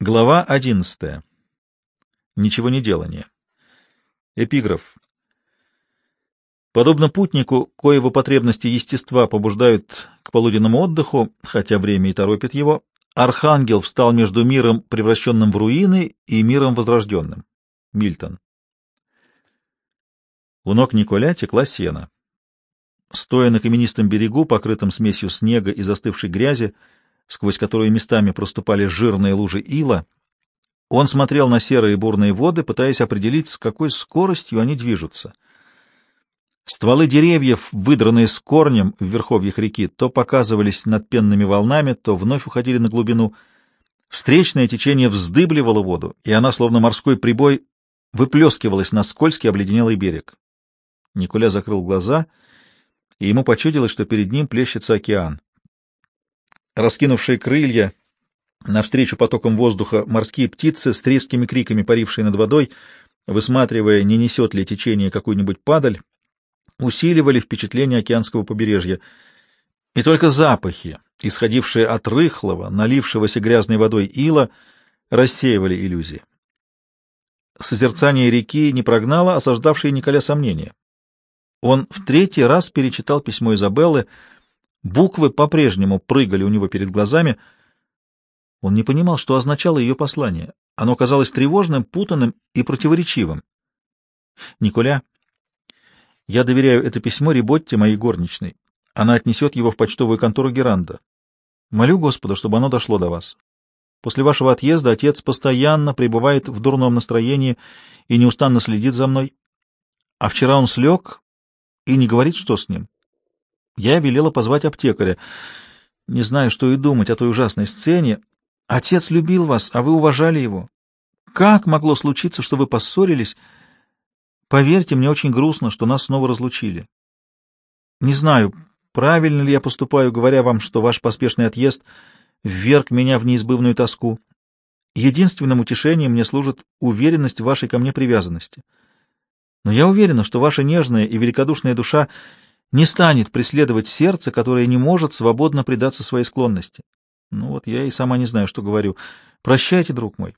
Глава 11. Ничего не делание. Эпиграф. Подобно путнику, коего потребности естества побуждают к полуденному отдыху, хотя время и торопит его, архангел встал между миром, превращенным в руины, и миром возрожденным. Мильтон. У ног Николя текла сена. Стоя на каменистом берегу, покрытом смесью снега и застывшей грязи, сквозь которую местами проступали жирные лужи ила, он смотрел на серые бурные воды, пытаясь определить, с какой скоростью они движутся. Стволы деревьев, выдранные с корнем в верховьях реки, то показывались над пенными волнами, то вновь уходили на глубину. Встречное течение вздыбливало воду, и она, словно морской прибой, выплескивалась на скользкий обледенелый берег. Николя закрыл глаза, и ему почудилось, что перед ним плещется океан. Раскинувшие крылья, навстречу потокам воздуха морские птицы с резкими криками, парившие над водой, высматривая, не несет ли течение какую-нибудь падаль, усиливали впечатление океанского побережья. И только запахи, исходившие от рыхлого, налившегося грязной водой ила, рассеивали иллюзии. Созерцание реки не прогнало осаждавшие Николя сомнения. Он в третий раз перечитал письмо Изабеллы, Буквы по-прежнему прыгали у него перед глазами. Он не понимал, что означало ее послание. Оно казалось тревожным, путанным и противоречивым. «Николя, я доверяю это письмо Реботте, моей горничной. Она отнесет его в почтовую контору Геранда. Молю Господа, чтобы оно дошло до вас. После вашего отъезда отец постоянно пребывает в дурном настроении и неустанно следит за мной. А вчера он слег и не говорит, что с ним. Я велела позвать аптекаря. Не знаю, что и думать о той ужасной сцене. Отец любил вас, а вы уважали его. Как могло случиться, что вы поссорились? Поверьте, мне очень грустно, что нас снова разлучили. Не знаю, правильно ли я поступаю, говоря вам, что ваш поспешный отъезд вверг меня в неизбывную тоску. Единственным утешением мне служит уверенность в вашей ко мне привязанности. Но я уверена, что ваша нежная и великодушная душа не станет преследовать сердце, которое не может свободно предаться своей склонности. Ну вот я и сама не знаю, что говорю. Прощайте, друг мой.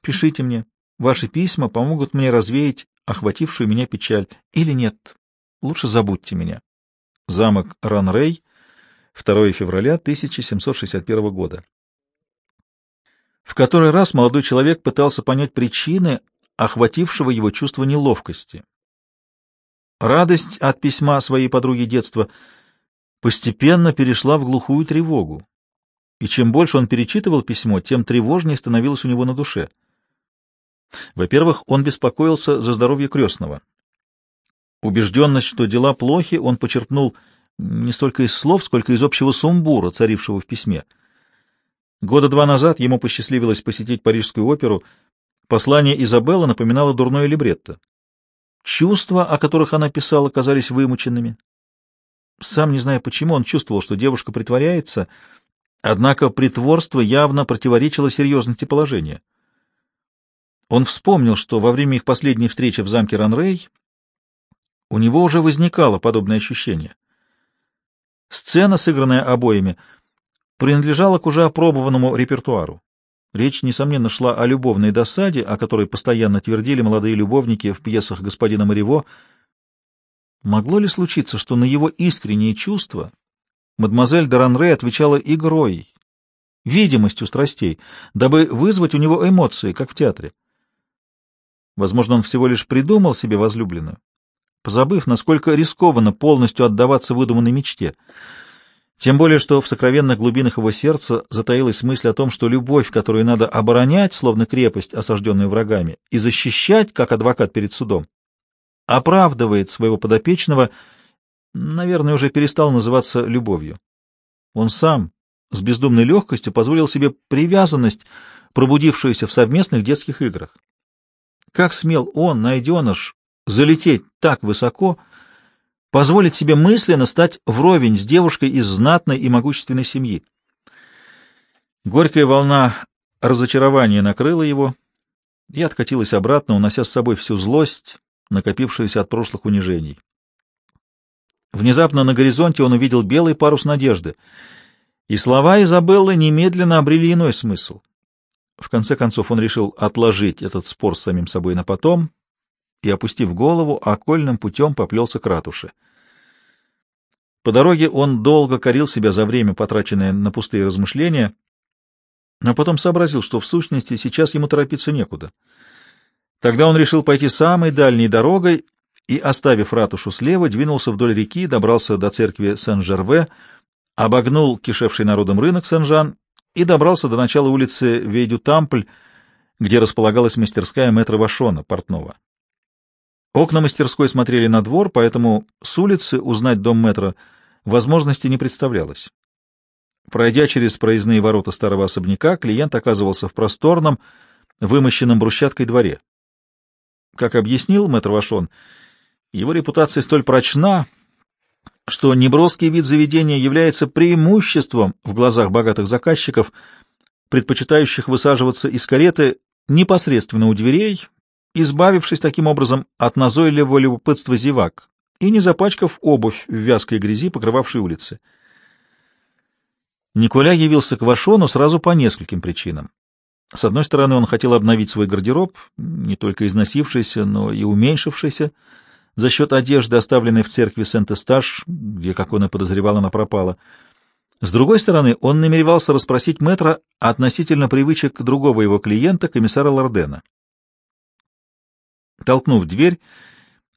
Пишите мне. Ваши письма помогут мне развеять охватившую меня печаль. Или нет, лучше забудьте меня. Замок Ранрей, 2 февраля 1761 года. В который раз молодой человек пытался понять причины охватившего его чувства неловкости. Радость от письма своей подруги детства постепенно перешла в глухую тревогу. И чем больше он перечитывал письмо, тем тревожнее становилось у него на душе. Во-первых, он беспокоился за здоровье крестного. Убежденность, что дела плохи, он почерпнул не столько из слов, сколько из общего сумбура, царившего в письме. Года два назад ему посчастливилось посетить Парижскую оперу. Послание Изабеллы напоминало дурное либретто. Чувства, о которых она писала, казались вымученными. Сам не зная почему, он чувствовал, что девушка притворяется, однако притворство явно противоречило серьезности положения. Он вспомнил, что во время их последней встречи в замке Ранрей у него уже возникало подобное ощущение. Сцена, сыгранная обоими, принадлежала к уже опробованному репертуару. Речь, несомненно, шла о любовной досаде, о которой постоянно твердили молодые любовники в пьесах господина Марево. Могло ли случиться, что на его искренние чувства мадемуазель де Ранре отвечала игрой, видимостью страстей, дабы вызвать у него эмоции, как в театре? Возможно, он всего лишь придумал себе возлюбленную, позабыв, насколько рискованно полностью отдаваться выдуманной мечте — тем более, что в сокровенных глубинах его сердца затаилась мысль о том, что любовь, которую надо оборонять, словно крепость, осажденную врагами, и защищать, как адвокат перед судом, оправдывает своего подопечного, наверное, уже перестал называться любовью. Он сам с бездумной легкостью позволил себе привязанность, пробудившуюся в совместных детских играх. Как смел он, найденыш, залететь так высоко, позволить себе мысленно стать вровень с девушкой из знатной и могущественной семьи. Горькая волна разочарования накрыла его и откатилась обратно, унося с собой всю злость, накопившуюся от прошлых унижений. Внезапно на горизонте он увидел белый парус надежды, и слова Изабеллы немедленно обрели иной смысл. В конце концов он решил отложить этот спор с самим собой на потом и, опустив голову, окольным путем поплелся к ратуше. По дороге он долго корил себя за время, потраченное на пустые размышления, но потом сообразил, что в сущности сейчас ему торопиться некуда. Тогда он решил пойти самой дальней дорогой и, оставив ратушу слева, двинулся вдоль реки, добрался до церкви Сен-Жерве, обогнул кишевший народом рынок Сен-Жан и добрался до начала улицы Вейдю-Тампль, где располагалась мастерская мэтра Вашона, портного. Окна мастерской смотрели на двор, поэтому с улицы узнать дом мэтра возможности не представлялось. Пройдя через проездные ворота старого особняка, клиент оказывался в просторном, вымощенном брусчаткой дворе. Как объяснил мэтр Вашон, его репутация столь прочна, что неброский вид заведения является преимуществом в глазах богатых заказчиков, предпочитающих высаживаться из кареты непосредственно у дверей, избавившись таким образом от назойливого любопытства зевак и не запачкав обувь в вязкой грязи, покрывавшей улицы. Николя явился к Вашону сразу по нескольким причинам. С одной стороны, он хотел обновить свой гардероб, не только износившийся, но и уменьшившийся, за счет одежды, оставленной в церкви Сент-Эстаж, где, как он и подозревал, она пропала. С другой стороны, он намеревался расспросить мэтра относительно привычек другого его клиента, комиссара Лордена. Толкнув дверь,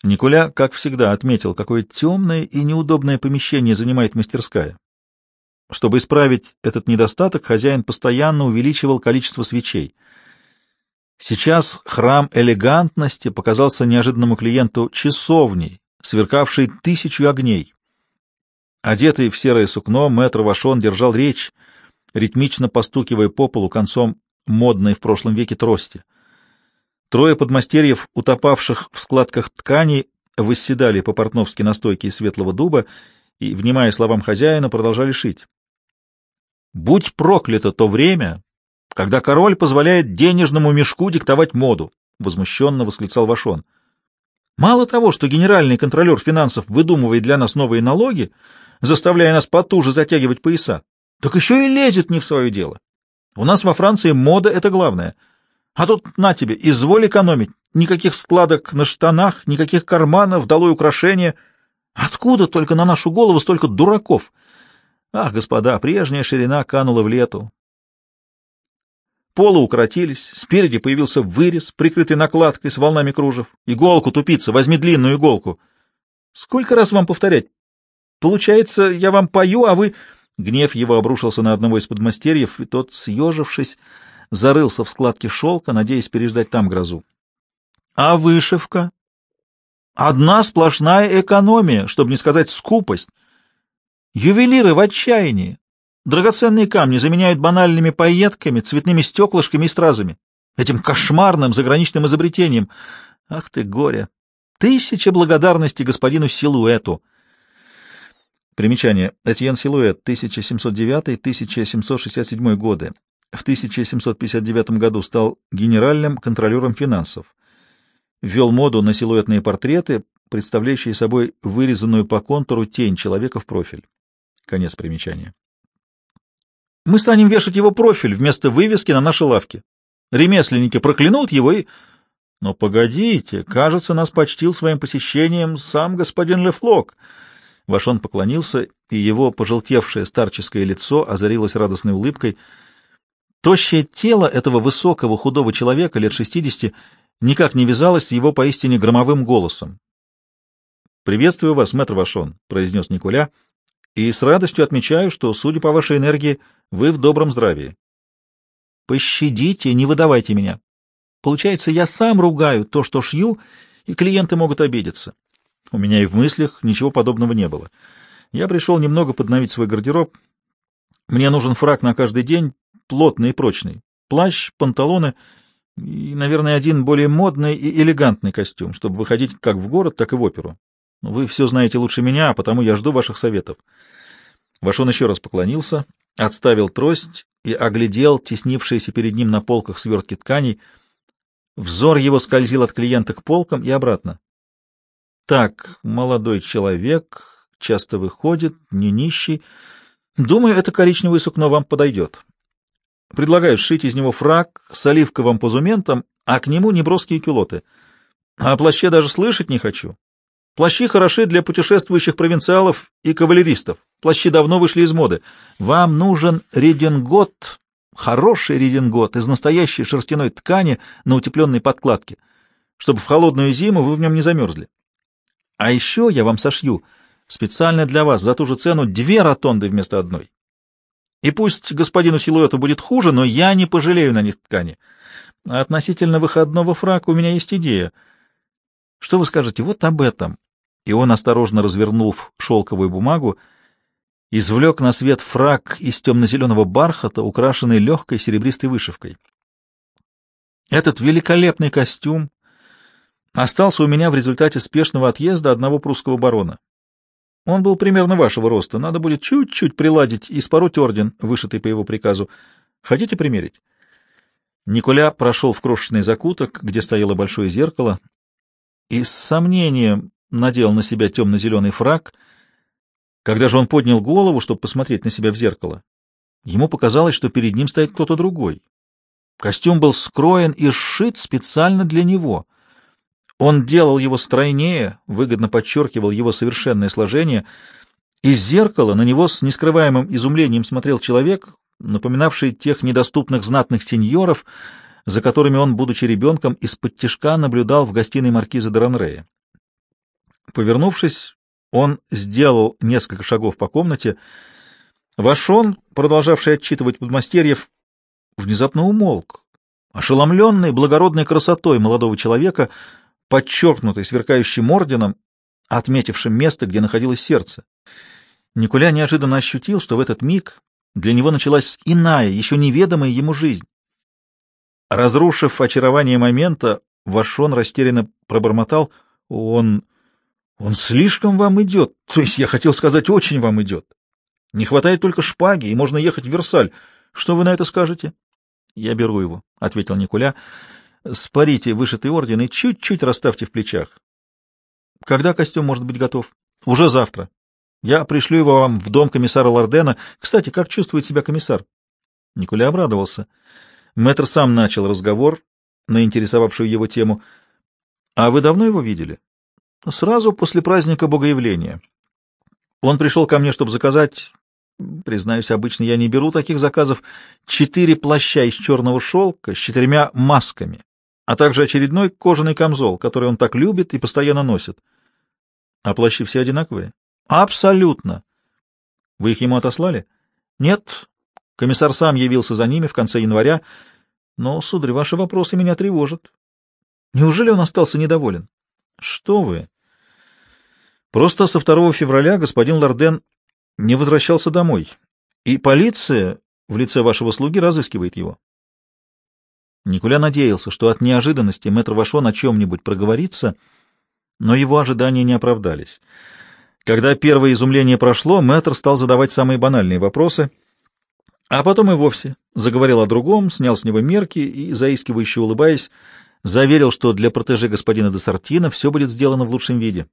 Николя, как всегда, отметил, какое темное и неудобное помещение занимает мастерская. Чтобы исправить этот недостаток, хозяин постоянно увеличивал количество свечей — Сейчас храм элегантности показался неожиданному клиенту часовней, сверкавшей тысячу огней. Одетый в серое сукно, мэтр Вашон держал речь, ритмично постукивая по полу концом модной в прошлом веке трости. Трое подмастерьев, утопавших в складках тканей, восседали по-портновски на стойке из светлого дуба и, внимая словам хозяина, продолжали шить. «Будь проклято то время, когда король позволяет денежному мешку диктовать моду, — возмущенно восклицал Вашон. Мало того, что генеральный контролер финансов выдумывает для нас новые налоги, заставляя нас потуже затягивать пояса, так еще и лезет не в свое дело. У нас во Франции мода — это главное. А тут, на тебе, изволь экономить. Никаких складок на штанах, никаких карманов, долой украшения. Откуда только на нашу голову столько дураков? Ах, господа, прежняя ширина канула в лету. Полы укоротились, спереди появился вырез, прикрытый накладкой с волнами кружев. Иголку, тупица, возьми длинную иголку. Сколько раз вам повторять? Получается, я вам пою, а вы... Гнев его обрушился на одного из подмастерьев, и тот, съежившись, зарылся в складки шелка, надеясь переждать там грозу. А вышивка? Одна сплошная экономия, чтобы не сказать скупость. Ювелиры в отчаянии. Драгоценные камни заменяют банальными пайетками, цветными стеклышками и стразами. Этим кошмарным заграничным изобретением. Ах ты, горе! Тысяча благодарностей господину Силуэту. Примечание. Этьен Силуэт, 1709-1767 годы. В 1759 году стал генеральным контролером финансов. Ввел моду на силуэтные портреты, представляющие собой вырезанную по контуру тень человека в профиль. Конец примечания. Мы станем вешать его профиль вместо вывески на нашей лавке. Ремесленники проклянут его и... Но погодите, кажется, нас почтил своим посещением сам господин Лефлок. Вашон поклонился, и его пожелтевшее старческое лицо озарилось радостной улыбкой. Тощее тело этого высокого худого человека лет шестидесяти никак не вязалось с его поистине громовым голосом. — Приветствую вас, мэтр Вашон, — произнес Николя, — и с радостью отмечаю, что, судя по вашей энергии, вы в добром здравии. Пощадите, не выдавайте меня. Получается, я сам ругаю то, что шью, и клиенты могут обидеться. У меня и в мыслях ничего подобного не было. Я пришел немного подновить свой гардероб. Мне нужен фраг на каждый день, плотный и прочный. Плащ, панталоны и, наверное, один более модный и элегантный костюм, чтобы выходить как в город, так и в оперу. Вы все знаете лучше меня, а потому я жду ваших советов. Вашон еще раз поклонился, отставил трость и оглядел теснившиеся перед ним на полках свертки тканей. Взор его скользил от клиента к полкам и обратно. Так, молодой человек, часто выходит, не нищий. Думаю, это коричневое сукно вам подойдет. Предлагают сшить из него фраг с оливковым позументом, а к нему неброские кюлоты. А о плаще даже слышать не хочу. Плащи хороши для путешествующих провинциалов и кавалеристов. Плащи давно вышли из моды. Вам нужен редингот, хороший редингот из настоящей шерстяной ткани на утепленной подкладке, чтобы в холодную зиму вы в нем не замерзли. А еще я вам сошью специально для вас за ту же цену две ротонды вместо одной. И пусть господину силуэту будет хуже, но я не пожалею на них ткани. А относительно выходного фрака у меня есть идея. Что вы скажете вот об этом? И он, осторожно развернув шелковую бумагу, извлек на свет фрак из темно-зеленого бархата, украшенный легкой серебристой вышивкой. Этот великолепный костюм остался у меня в результате спешного отъезда одного прусского барона. Он был примерно вашего роста. Надо будет чуть-чуть приладить и спороть орден, вышитый по его приказу. Хотите примерить? Николя прошел в крошечный закуток, где стояло большое зеркало, и с сомнением надел на себя темно-зеленый фраг. Когда же он поднял голову, чтобы посмотреть на себя в зеркало, ему показалось, что перед ним стоит кто-то другой. Костюм был скроен и сшит специально для него — он делал его стройнее, выгодно подчеркивал его совершенное сложение. Из зеркала на него с нескрываемым изумлением смотрел человек, напоминавший тех недоступных знатных сеньоров, за которыми он, будучи ребенком, из-под тишка наблюдал в гостиной маркиза Деранрея. Повернувшись, он сделал несколько шагов по комнате. Вошон, продолжавший отчитывать подмастерьев, внезапно умолк. Ошеломленный благородной красотой молодого человека — подчеркнутый сверкающим орденом, отметившим место, где находилось сердце. Николя неожиданно ощутил, что в этот миг для него началась иная, еще неведомая ему жизнь. Разрушив очарование момента, Вашон растерянно пробормотал, «Он... он слишком вам идет, то есть я хотел сказать, очень вам идет. Не хватает только шпаги, и можно ехать в Версаль. Что вы на это скажете?» «Я беру его», — ответил Николя. Спарите вышитый орден и чуть-чуть расставьте в плечах. Когда костюм может быть готов? Уже завтра. Я пришлю его вам в дом комиссара Лордена. Кстати, как чувствует себя комиссар? Николя обрадовался. Мэтр сам начал разговор на интересовавшую его тему. А вы давно его видели? Сразу после праздника Богоявления. Он пришел ко мне, чтобы заказать Признаюсь, обычно я не беру таких заказов. Четыре плаща из черного шелка с четырьмя масками а также очередной кожаный камзол, который он так любит и постоянно носит. А плащи все одинаковые? Абсолютно. Вы их ему отослали? Нет. Комиссар сам явился за ними в конце января. Но, сударь, ваши вопросы меня тревожат. Неужели он остался недоволен? Что вы? Просто со 2 февраля господин Лорден не возвращался домой, и полиция в лице вашего слуги разыскивает его. Никуля надеялся, что от неожиданности мэтр Вашон о чем-нибудь проговорится, но его ожидания не оправдались. Когда первое изумление прошло, мэтр стал задавать самые банальные вопросы, а потом и вовсе заговорил о другом, снял с него мерки и, заискивающе улыбаясь, заверил, что для протеже господина де Сартина все будет сделано в лучшем виде.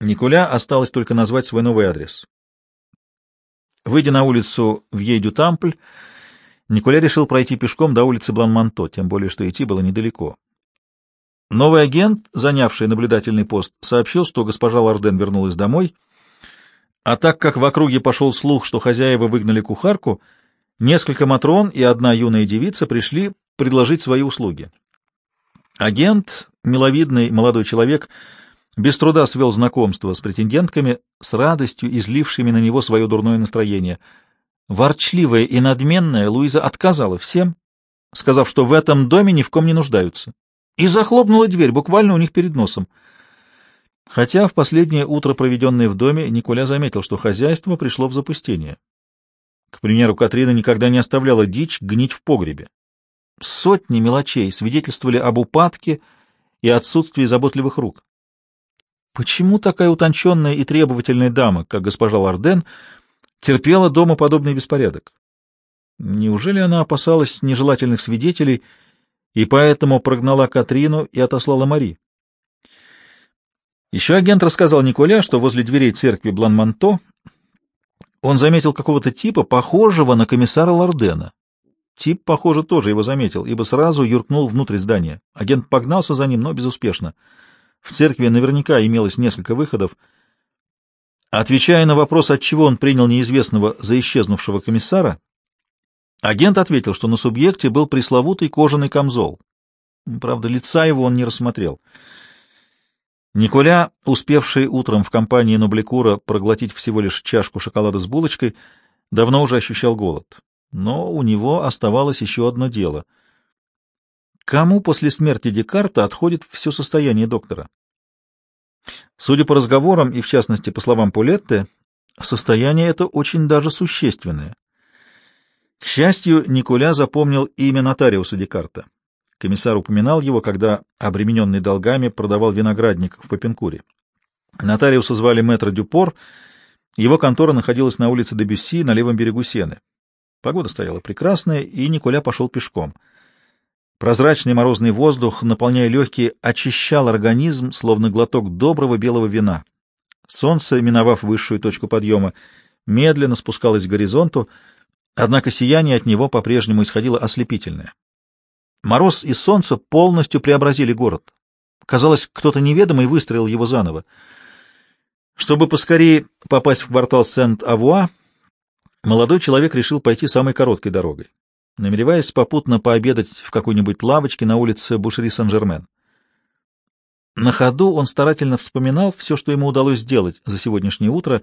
Никуля осталось только назвать свой новый адрес. Выйдя на улицу в Ей-дю-Тампль, Николя решил пройти пешком до улицы Блан-Манто, тем более, что идти было недалеко. Новый агент, занявший наблюдательный пост, сообщил, что госпожа Лорден вернулась домой, а так как в округе пошел слух, что хозяева выгнали кухарку, несколько матрон и одна юная девица пришли предложить свои услуги. Агент, миловидный молодой человек, без труда свел знакомство с претендентками, с радостью излившими на него свое дурное настроение — Ворчливая и надменная, Луиза отказала всем, сказав, что в этом доме ни в ком не нуждаются, и захлопнула дверь буквально у них перед носом. Хотя в последнее утро, проведенное в доме, Николя заметил, что хозяйство пришло в запустение. К примеру, Катрина никогда не оставляла дичь гнить в погребе. Сотни мелочей свидетельствовали об упадке и отсутствии заботливых рук. Почему такая утонченная и требовательная дама, как госпожа Ларден, терпела дома подобный беспорядок. Неужели она опасалась нежелательных свидетелей и поэтому прогнала Катрину и отослала Мари? Еще агент рассказал Николя, что возле дверей церкви Бланманто он заметил какого-то типа, похожего на комиссара Лордена. Тип, похоже, тоже его заметил, ибо сразу юркнул внутрь здания. Агент погнался за ним, но безуспешно. В церкви наверняка имелось несколько выходов. Отвечая на вопрос, от чего он принял неизвестного за исчезнувшего комиссара, агент ответил, что на субъекте был пресловутый кожаный камзол. Правда, лица его он не рассмотрел. Николя, успевший утром в компании Ноблекура проглотить всего лишь чашку шоколада с булочкой, давно уже ощущал голод. Но у него оставалось еще одно дело. Кому после смерти Декарта отходит все состояние доктора? Судя по разговорам и, в частности, по словам Пулетте, состояние это очень даже существенное. К счастью, Николя запомнил имя нотариуса Декарта. Комиссар упоминал его, когда, обремененный долгами, продавал виноградник в Попенкуре. Нотариуса звали Мэтр Дюпор, его контора находилась на улице Дебюсси на левом берегу Сены. Погода стояла прекрасная, и Николя пошел пешком. Прозрачный морозный воздух, наполняя легкие, очищал организм, словно глоток доброго белого вина. Солнце, миновав высшую точку подъема, медленно спускалось к горизонту, однако сияние от него по-прежнему исходило ослепительное. Мороз и солнце полностью преобразили город. Казалось, кто-то неведомый выстроил его заново. Чтобы поскорее попасть в квартал Сент-Авуа, молодой человек решил пойти самой короткой дорогой, намереваясь попутно пообедать в какой-нибудь лавочке на улице Бушери-Сан-Жермен. На ходу он старательно вспоминал все, что ему удалось сделать за сегодняшнее утро.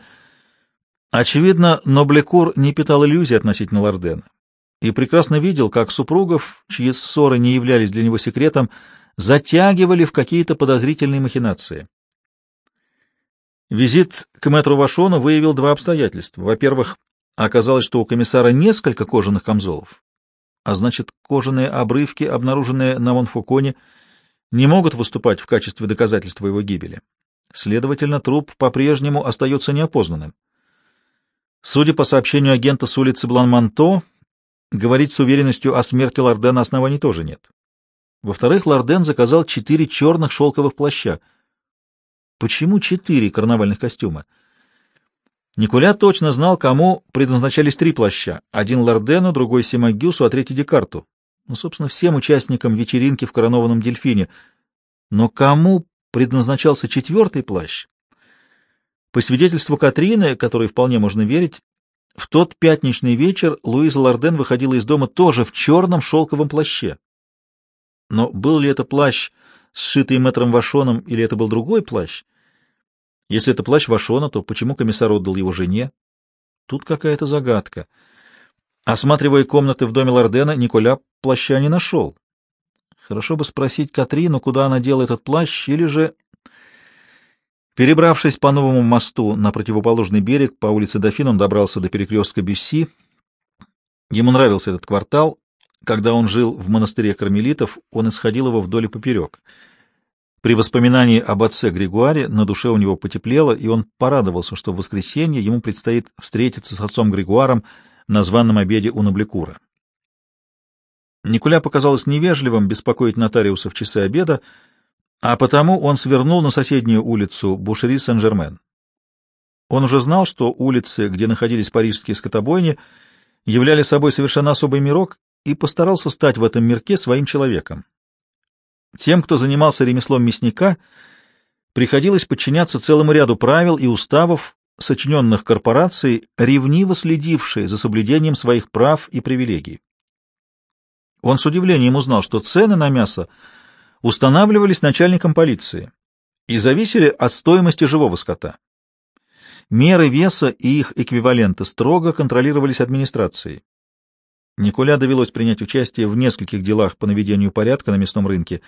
Очевидно, Ноблекур не питал иллюзий относительно Лордена и прекрасно видел, как супругов, чьи ссоры не являлись для него секретом, затягивали в какие-то подозрительные махинации. Визит к мэтру Вашону выявил два обстоятельства. Во-первых, оказалось, что у комиссара несколько кожаных камзолов, а значит, кожаные обрывки, обнаруженные на Монфуконе, не могут выступать в качестве доказательства его гибели. Следовательно, труп по-прежнему остается неопознанным. Судя по сообщению агента с улицы Блан-Манто, Говорить с уверенностью о смерти Лордена оснований тоже нет. Во-вторых, Лорден заказал четыре черных шелковых плаща. Почему четыре карнавальных костюма? Николя точно знал, кому предназначались три плаща. Один Лордену, другой Симагюсу, а третий Декарту. Ну, собственно, всем участникам вечеринки в коронованном дельфине. Но кому предназначался четвертый плащ? По свидетельству Катрины, которой вполне можно верить, в тот пятничный вечер Луиза Лорден выходила из дома тоже в черном шелковом плаще. Но был ли это плащ, сшитый мэтром Вашоном, или это был другой плащ? Если это плащ Вашона, то почему комиссар отдал его жене? Тут какая-то загадка. Осматривая комнаты в доме Лордена, Николя плаща не нашел. Хорошо бы спросить Катрину, куда она дела этот плащ, или же Перебравшись по новому мосту на противоположный берег, по улице Дофин он добрался до перекрестка Бюсси. Ему нравился этот квартал. Когда он жил в монастыре кармелитов, он исходил его вдоль и поперек. При воспоминании об отце Григуаре на душе у него потеплело, и он порадовался, что в воскресенье ему предстоит встретиться с отцом Григуаром на званном обеде у Набликура. Николя показалось невежливым беспокоить нотариуса в часы обеда, а потому он свернул на соседнюю улицу Бушери-Сен-Жермен. Он уже знал, что улицы, где находились парижские скотобойни, являли собой совершенно особый мирок, и постарался стать в этом мирке своим человеком. Тем, кто занимался ремеслом мясника, приходилось подчиняться целому ряду правил и уставов, сочиненных корпорацией, ревниво следившей за соблюдением своих прав и привилегий. Он с удивлением узнал, что цены на мясо — устанавливались начальником полиции и зависели от стоимости живого скота. Меры веса и их эквиваленты строго контролировались администрацией. Николя довелось принять участие в нескольких делах по наведению порядка на мясном рынке.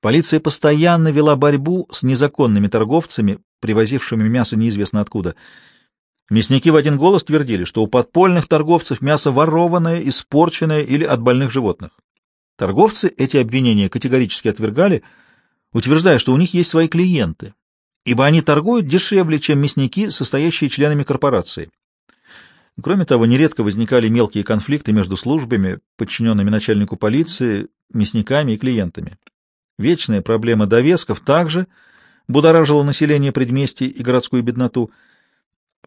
Полиция постоянно вела борьбу с незаконными торговцами, привозившими мясо неизвестно откуда. Мясники в один голос твердили, что у подпольных торговцев мясо ворованное, испорченное или от больных животных. Торговцы эти обвинения категорически отвергали, утверждая, что у них есть свои клиенты, ибо они торгуют дешевле, чем мясники, состоящие членами корпорации. Кроме того, нередко возникали мелкие конфликты между службами, подчиненными начальнику полиции, мясниками и клиентами. Вечная проблема довесков также будоражила население предместий и городскую бедноту.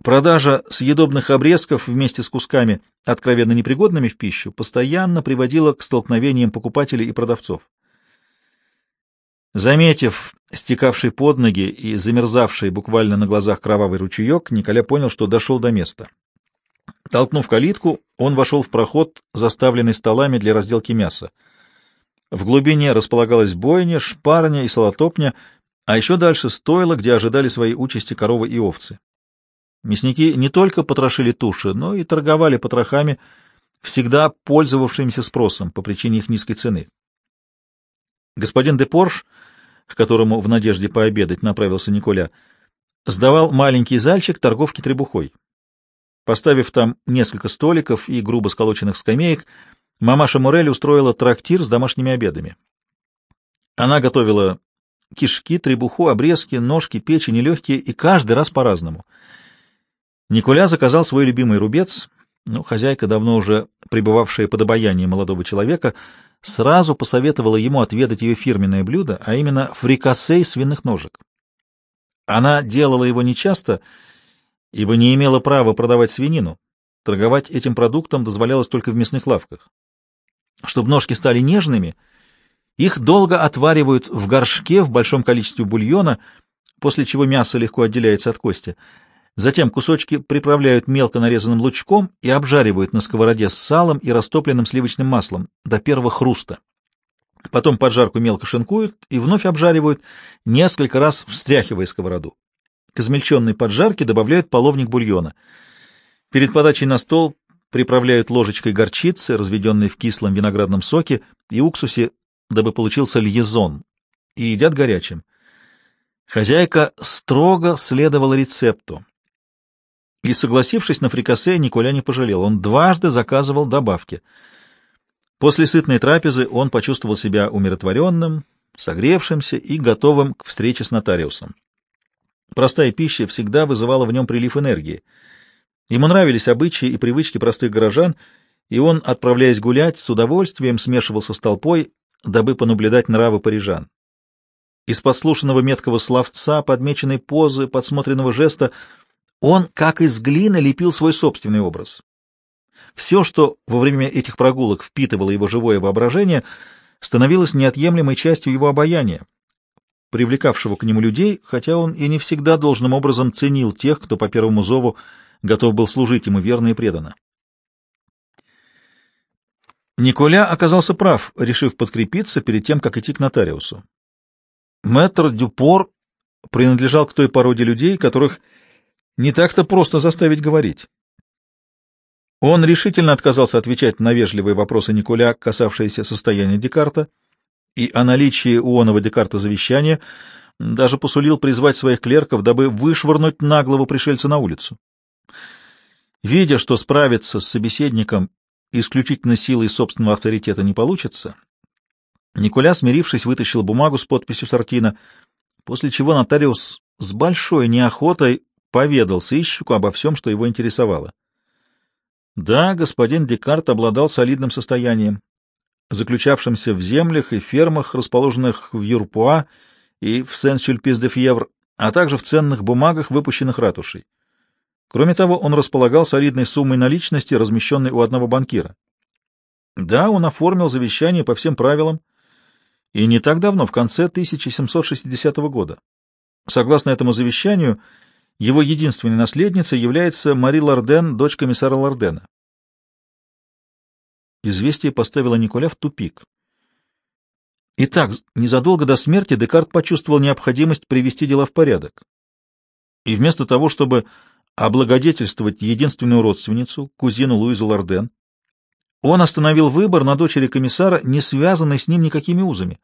Продажа съедобных обрезков вместе с кусками, откровенно непригодными в пищу, постоянно приводила к столкновениям покупателей и продавцов. Заметив стекавший под ноги и замерзавший буквально на глазах кровавый ручеек, Николя понял, что дошел до места. Толкнув калитку, он вошел в проход, заставленный столами для разделки мяса. В глубине располагалась бойня, шпарня и солотопня, а еще дальше стойло, где ожидали своей участи коровы и овцы. Мясники не только потрошили туши, но и торговали потрохами, всегда пользовавшимися спросом по причине их низкой цены. Господин де Порш, к которому в надежде пообедать направился Николя, сдавал маленький зальчик торговки требухой. Поставив там несколько столиков и грубо сколоченных скамеек, мамаша Морель устроила трактир с домашними обедами. Она готовила кишки, требуху, обрезки, ножки, печень и легкие, и каждый раз по-разному — Николя заказал свой любимый рубец, но хозяйка, давно уже пребывавшая под обаянием молодого человека, сразу посоветовала ему отведать ее фирменное блюдо, а именно фрикасе из свиных ножек. Она делала его нечасто, ибо не имела права продавать свинину. Торговать этим продуктом дозволялось только в мясных лавках. Чтобы ножки стали нежными, их долго отваривают в горшке в большом количестве бульона, после чего мясо легко отделяется от кости — Затем кусочки приправляют мелко нарезанным лучком и обжаривают на сковороде с салом и растопленным сливочным маслом до первого хруста. Потом поджарку мелко шинкуют и вновь обжаривают, несколько раз встряхивая сковороду. К измельченной поджарке добавляют половник бульона. Перед подачей на стол приправляют ложечкой горчицы, разведенной в кислом виноградном соке и уксусе, дабы получился льезон, и едят горячим. Хозяйка строго следовала рецепту. И, согласившись на фрикасе, Николя не пожалел. Он дважды заказывал добавки. После сытной трапезы он почувствовал себя умиротворенным, согревшимся и готовым к встрече с нотариусом. Простая пища всегда вызывала в нем прилив энергии. Ему нравились обычаи и привычки простых горожан, и он, отправляясь гулять, с удовольствием смешивался с толпой, дабы понаблюдать нравы парижан. Из подслушанного меткого словца, подмеченной позы, подсмотренного жеста — он, как из глины, лепил свой собственный образ. Все, что во время этих прогулок впитывало его живое воображение, становилось неотъемлемой частью его обаяния, привлекавшего к нему людей, хотя он и не всегда должным образом ценил тех, кто по первому зову готов был служить ему верно и преданно. Николя оказался прав, решив подкрепиться перед тем, как идти к нотариусу. Мэтр Дюпор принадлежал к той породе людей, которых не так-то просто заставить говорить. Он решительно отказался отвечать на вежливые вопросы Николя, касавшиеся состояния Декарта, и о наличии у оного Декарта завещания даже посулил призвать своих клерков, дабы вышвырнуть наглого пришельца на улицу. Видя, что справиться с собеседником исключительно силой собственного авторитета не получится, Николя, смирившись, вытащил бумагу с подписью Сартина, после чего нотариус с большой неохотой поведал сыщику обо всем, что его интересовало. Да, господин Декарт обладал солидным состоянием, заключавшимся в землях и фермах, расположенных в Юрпуа и в Сен-Сюльпис-де-Фьевр, а также в ценных бумагах, выпущенных ратушей. Кроме того, он располагал солидной суммой наличности, размещенной у одного банкира. Да, он оформил завещание по всем правилам, и не так давно, в конце 1760 года. Согласно этому завещанию, его единственной наследницей является Мари Ларден, дочь комиссара Лардена. Известие поставило Николя в тупик. Итак, незадолго до смерти Декарт почувствовал необходимость привести дела в порядок. И вместо того, чтобы облагодетельствовать единственную родственницу, кузину Луизу Ларден, он остановил выбор на дочери комиссара, не связанной с ним никакими узами.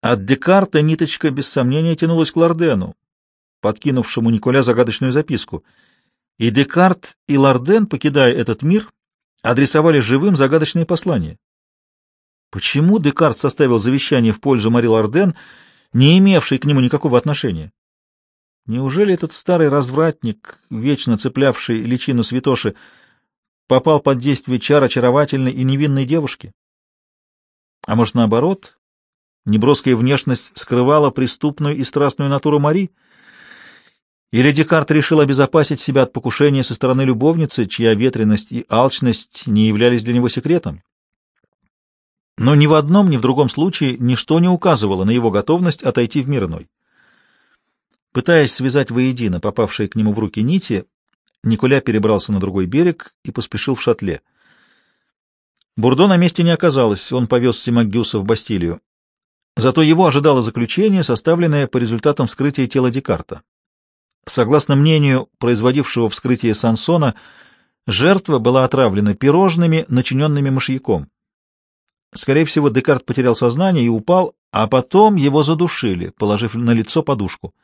От Декарта ниточка без сомнения тянулась к Лардену, подкинувшему Николя загадочную записку. И Декарт, и Ларден, покидая этот мир, адресовали живым загадочные послания. Почему Декарт составил завещание в пользу Мари Ларден, не имевшей к нему никакого отношения? Неужели этот старый развратник, вечно цеплявший личину святоши, попал под действие чар очаровательной и невинной девушки? А может, наоборот, неброская внешность скрывала преступную и страстную натуру Мари — Или Декарт решил обезопасить себя от покушения со стороны любовницы, чья ветренность и алчность не являлись для него секретом? Но ни в одном, ни в другом случае ничто не указывало на его готовность отойти в мир иной. Пытаясь связать воедино попавшие к нему в руки нити, Николя перебрался на другой берег и поспешил в шатле. Бурдо на месте не оказалось, он повез Симагюса в Бастилию. Зато его ожидало заключение, составленное по результатам вскрытия тела Декарта. Согласно мнению производившего вскрытие Сансона, жертва была отравлена пирожными, начиненными мышьяком. Скорее всего, Декарт потерял сознание и упал, а потом его задушили, положив на лицо подушку.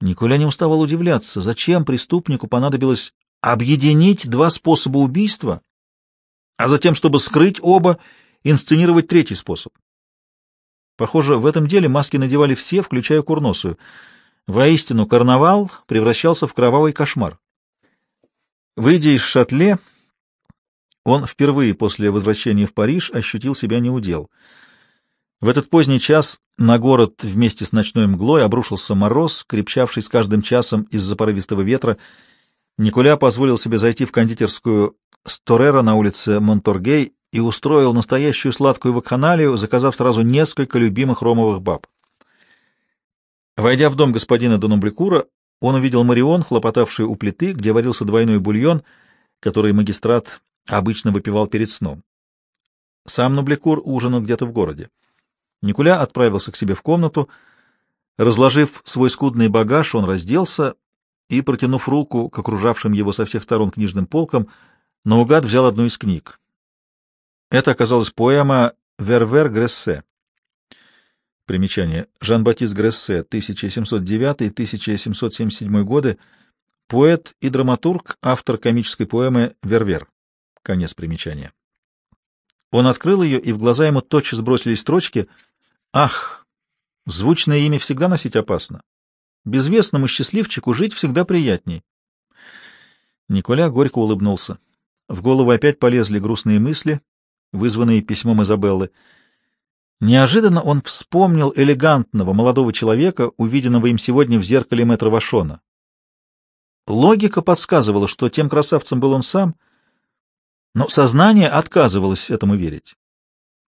Николя не уставал удивляться, зачем преступнику понадобилось объединить два способа убийства, а затем, чтобы скрыть оба, инсценировать третий способ. Похоже, в этом деле маски надевали все, включая Курносую. Воистину, карнавал превращался в кровавый кошмар. Выйдя из шатле, он впервые после возвращения в Париж ощутил себя неудел. В этот поздний час на город вместе с ночной мглой обрушился мороз, крепчавший с каждым часом из-за порывистого ветра. Николя позволил себе зайти в кондитерскую Сторера на улице Монторгей и устроил настоящую сладкую вакханалию, заказав сразу несколько любимых ромовых баб. Войдя в дом господина Донумбликура, он увидел Марион, хлопотавшую у плиты, где варился двойной бульон, который магистрат обычно выпивал перед сном. Сам Нубликур ужинал где-то в городе. Никуля отправился к себе в комнату. Разложив свой скудный багаж, он разделся и, протянув руку к окружавшим его со всех сторон книжным полкам, наугад взял одну из книг. Это оказалась поэма «Вервер Грессе». Примечание. Жан-Батист Грессе, 1709-1777 годы, поэт и драматург, автор комической поэмы «Вервер». Конец примечания. Он открыл ее, и в глаза ему тотчас бросились строчки «Ах! Звучное имя всегда носить опасно. Безвестному счастливчику жить всегда приятней». Николя горько улыбнулся. В голову опять полезли грустные мысли, вызванные письмом Изабеллы. Неожиданно он вспомнил элегантного молодого человека, увиденного им сегодня в зеркале мэтра Вашона. Логика подсказывала, что тем красавцем был он сам — но сознание отказывалось этому верить.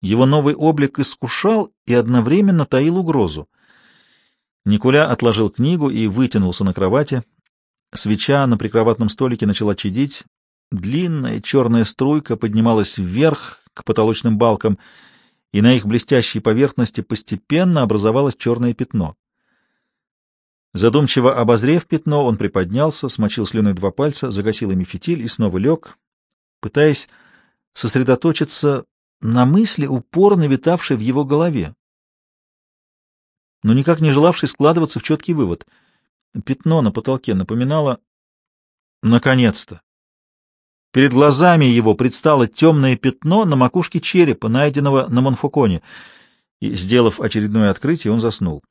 Его новый облик искушал и одновременно таил угрозу. Никуля отложил книгу и вытянулся на кровати. Свеча на прикроватном столике начала чадить. Длинная черная струйка поднималась вверх к потолочным балкам, и на их блестящей поверхности постепенно образовалось черное пятно. Задумчиво обозрев пятно, он приподнялся, смочил слюной два пальца, загасил ими фитиль и снова лег, пытаясь сосредоточиться на мысли, упорно витавшей в его голове, но никак не желавшей складываться в четкий вывод. Пятно на потолке напоминало... Наконец-то! Перед глазами его предстало темное пятно на макушке черепа, найденного на Монфоконе, и, сделав очередное открытие, он заснул.